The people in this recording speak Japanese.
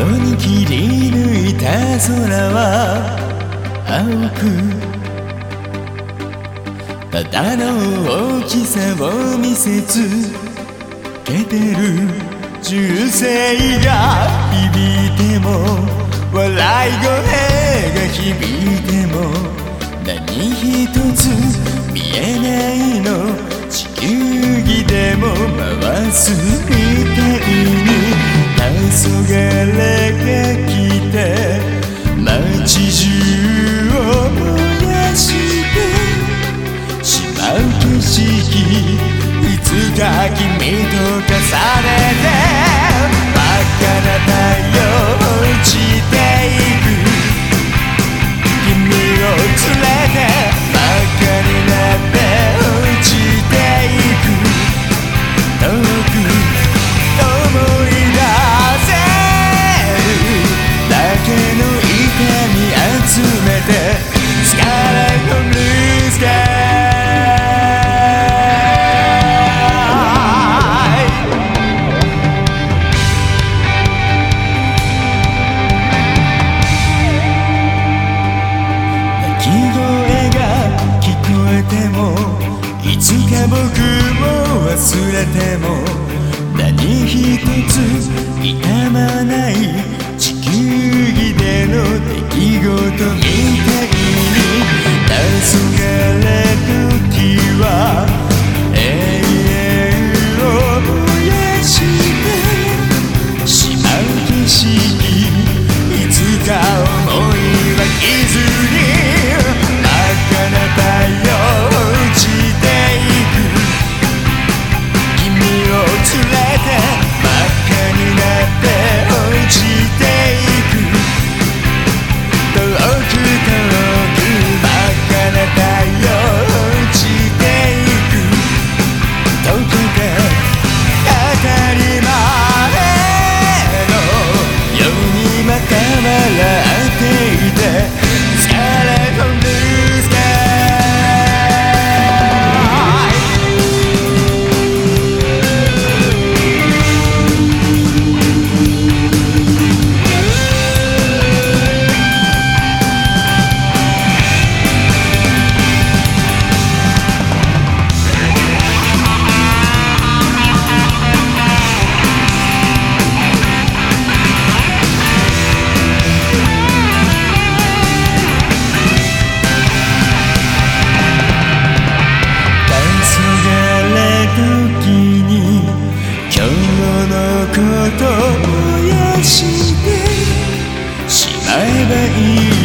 窓に切り抜いた空は青くただの大きさを見せつけてる銃声が響いても笑い声が響いても何一つ見えないの。地球儀でも回すいつか君と重ねていつか僕も忘れても何一つ痛まない地球儀での出来事みたいに黄昏時は永遠を燃やしてしまうえばいい